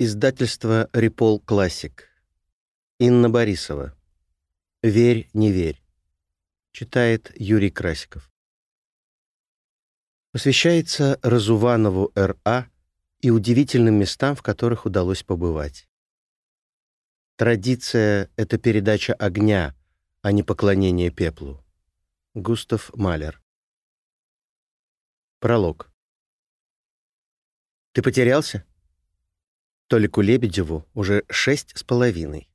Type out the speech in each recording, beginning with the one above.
Издательство «Репол Классик». Инна Борисова. «Верь, не верь». Читает Юрий Красиков. Посвящается Разуванову Р.А. и удивительным местам, в которых удалось побывать. Традиция — это передача огня, а не поклонение пеплу. Густав Малер. Пролог. «Ты потерялся?» Толику Лебедеву уже шесть с половиной.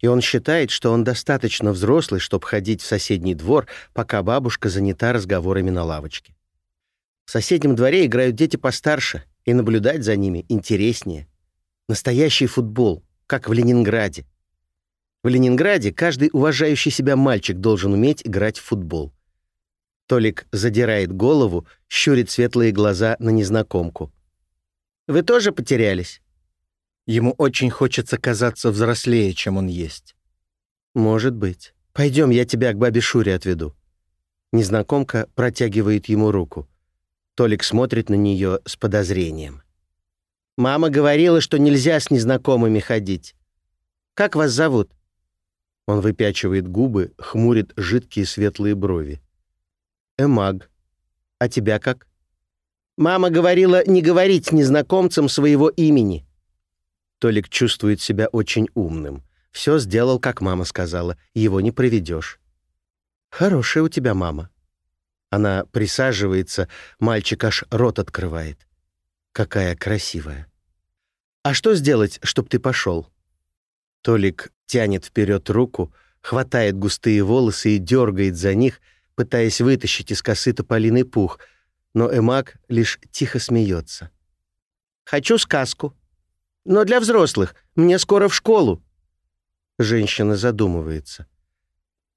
И он считает, что он достаточно взрослый, чтобы ходить в соседний двор, пока бабушка занята разговорами на лавочке. В соседнем дворе играют дети постарше, и наблюдать за ними интереснее. Настоящий футбол, как в Ленинграде. В Ленинграде каждый уважающий себя мальчик должен уметь играть в футбол. Толик задирает голову, щурит светлые глаза на незнакомку. «Вы тоже потерялись?» Ему очень хочется казаться взрослее, чем он есть. «Может быть. Пойдем, я тебя к бабе Шуре отведу». Незнакомка протягивает ему руку. Толик смотрит на нее с подозрением. «Мама говорила, что нельзя с незнакомыми ходить. Как вас зовут?» Он выпячивает губы, хмурит жидкие светлые брови. «Эмаг. А тебя как?» «Мама говорила не говорить незнакомцам своего имени». Толик чувствует себя очень умным. Все сделал, как мама сказала, его не проведешь. «Хорошая у тебя мама». Она присаживается, мальчик аж рот открывает. «Какая красивая». «А что сделать, чтоб ты пошел?» Толик тянет вперед руку, хватает густые волосы и дергает за них, пытаясь вытащить из косы тополиный пух, но Эмак лишь тихо смеется. «Хочу сказку», но для взрослых. Мне скоро в школу». Женщина задумывается.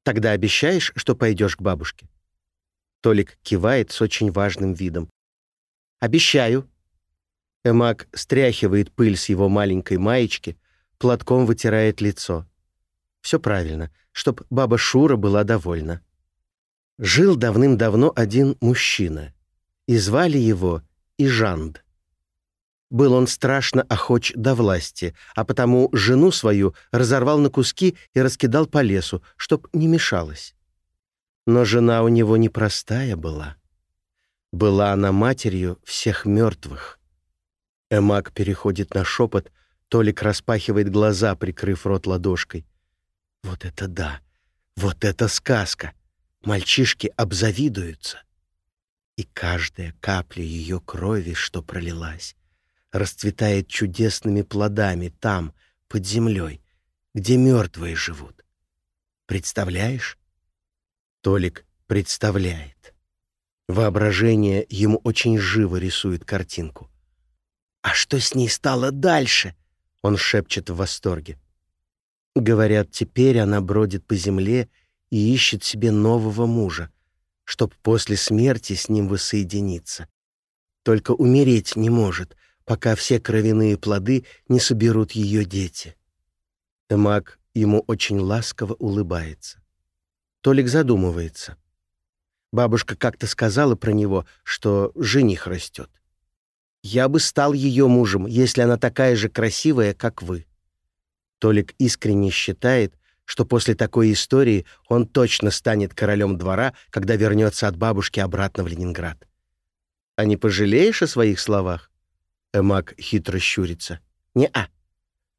«Тогда обещаешь, что пойдешь к бабушке?» Толик кивает с очень важным видом. «Обещаю». Эмак стряхивает пыль с его маленькой маечки, платком вытирает лицо. Все правильно, чтоб баба Шура была довольна. Жил давным-давно один мужчина, и звали его Ижанд. Был он страшно охоч до власти, а потому жену свою разорвал на куски и раскидал по лесу, чтоб не мешалась. Но жена у него непростая была. Была она матерью всех мертвых. Эмак переходит на шепот, Толик распахивает глаза, прикрыв рот ладошкой. Вот это да! Вот это сказка! Мальчишки обзавидуются. И каждая капля ее крови, что пролилась, расцветает чудесными плодами там, под землей, где мертвые живут. Представляешь? Толик представляет. Воображение ему очень живо рисует картинку. «А что с ней стало дальше?» — он шепчет в восторге. Говорят, теперь она бродит по земле и ищет себе нового мужа, чтоб после смерти с ним воссоединиться. Только умереть не может, пока все кровяные плоды не соберут ее дети. Эмак ему очень ласково улыбается. Толик задумывается. Бабушка как-то сказала про него, что жених растет. «Я бы стал ее мужем, если она такая же красивая, как вы». Толик искренне считает, что после такой истории он точно станет королем двора, когда вернется от бабушки обратно в Ленинград. А не пожалеешь о своих словах? Эмак хитро щурится. «Не-а.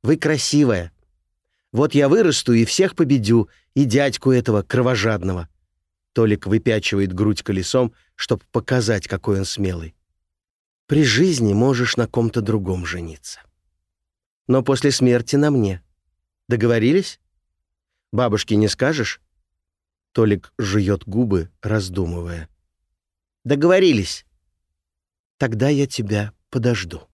Вы красивая. Вот я вырасту и всех победю, и дядьку этого кровожадного». Толик выпячивает грудь колесом, чтобы показать, какой он смелый. «При жизни можешь на ком-то другом жениться. Но после смерти на мне. Договорились? Бабушке не скажешь?» Толик жует губы, раздумывая. «Договорились. Тогда я тебя подожду.